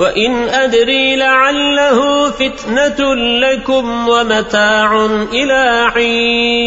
وإن أدري لعله فتنة لكم ومتاع إلى حين